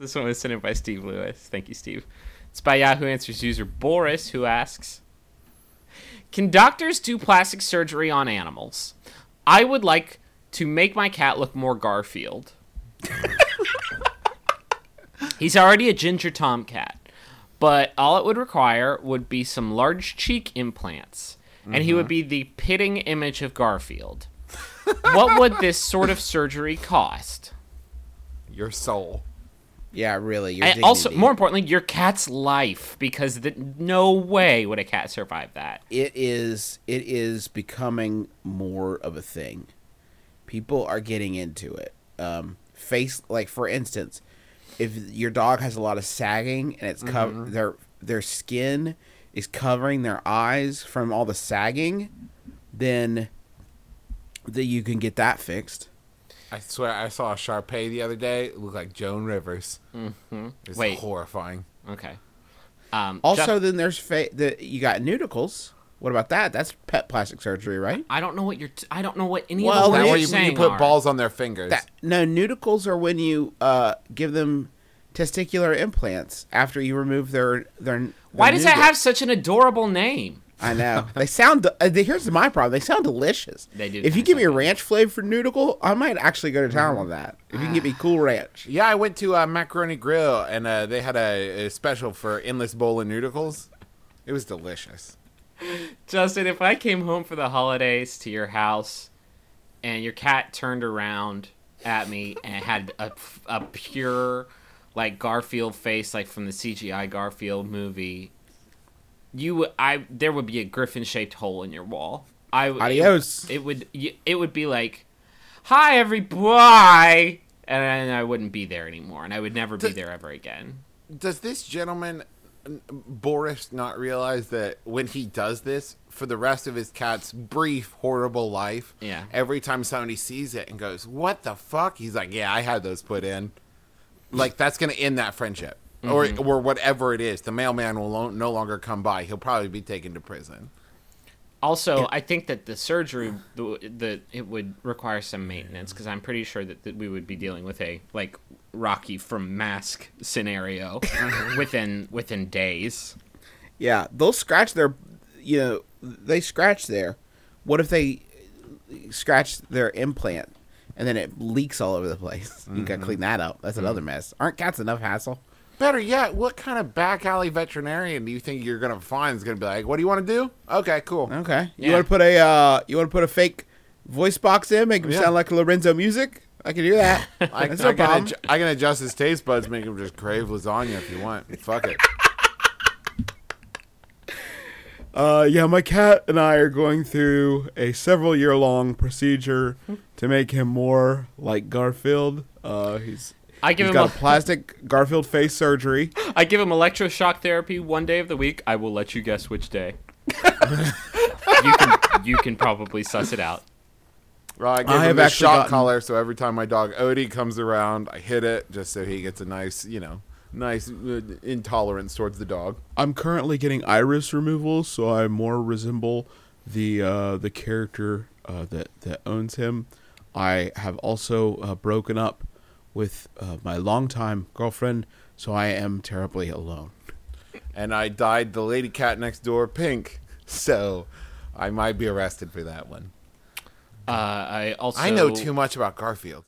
This one was sent in by Steve Lewis. Thank you, Steve. It's by Yahoo Answers user Boris, who asks Can doctors do plastic surgery on animals? I would like to make my cat look more Garfield. He's already a ginger tomcat, but all it would require would be some large cheek implants, and he would mm-hmm. be the pitting image of Garfield. what would this sort of surgery cost? Your soul. Yeah, really. And also, more importantly, your cat's life, because the, no way would a cat survive that. it is it is becoming more of a thing. People are getting into it. Um, face like for instance, if your dog has a lot of sagging and it's cover their their skin is covering their eyes from all the sagging, then that you can get that fixed. I swear I saw a Sharpei the other day. It looked like Joan Rivers. Mm-hmm. It's Wait. horrifying. Okay. Um, Also, Jeff- then there's fa- the you got Neuticles. What about that? That's pet plastic surgery, right? I don't know what you're. T- I don't know what any Well, of the that That you're you, saying you put are. balls on their fingers. That no Neuticles are when you uh, give them testicular implants after you remove their their. their Why does that have such an adorable name? I know they sound. Uh, here's my problem. They sound delicious. They do If you give me a ranch flavor for Neuticle, I might actually go to town on that. If you can get me cool ranch. yeah, I went to uh, Macaroni Grill and uh, they had a, a special for endless bowl of noodles. It was delicious. Justin, if I came home for the holidays to your house, and your cat turned around at me and had a, a pure, like Garfield face, like from the CGI Garfield movie, you I there would be a griffin shaped hole in your wall. I would- Adios. It, would it would be like, hi everybody, and I wouldn't be there anymore, and I would never be there ever again. Does this gentleman, Boris, not realize that when he does this, for the rest of his cat's brief, horrible life, Yeah. every time somebody sees it and goes, What the fuck? He's like, Yeah, I had those put in. Like, that's going to end that friendship. Or, mm-hmm. or whatever it is. The mailman will lo- no longer come by. He'll probably be taken to prison. Also, I think that the surgery, the, the it would require some maintenance because I'm pretty sure that, that we would be dealing with a like Rocky from Mask scenario within within days. Yeah, they'll scratch their. You know, they scratch there. What if they scratch their implant and then it leaks all over the place? You gotta mm-hmm. clean that up. That's another mm-hmm. mess. Aren't cats enough hassle? Better yet, what kind of back alley veterinarian do you think you're going to find is going to be like, What do you want to do? Okay, cool. Okay. You Yeah. want to put a uh, you want to put a fake voice box in, make him Yeah. sound like Lorenzo Music? I can do that. I, That's I, no can problem. adju- I can adjust his taste buds, make him just crave lasagna if you want. Fuck it. Uh, yeah, my cat and I are going through a several year long procedure to make him more like Garfield. Uh, he's I give he's him got a, a plastic Garfield face surgery. I give him electroshock therapy one day of the week. I will let you guess which day. you can you can probably suss it out. Well, I give I him have the shock gotten- collar, so every time my dog Odie comes around, I hit it just so he gets a nice, you know, nice uh, intolerance towards the dog. I'm currently getting iris removal, so I more resemble the uh, the character uh, that that owns him. I have also uh, broken up with uh, my longtime girlfriend, so I am terribly alone. And I dyed the lady cat next door pink, so I might be arrested for that one. Uh, I also I know too much about Garfield.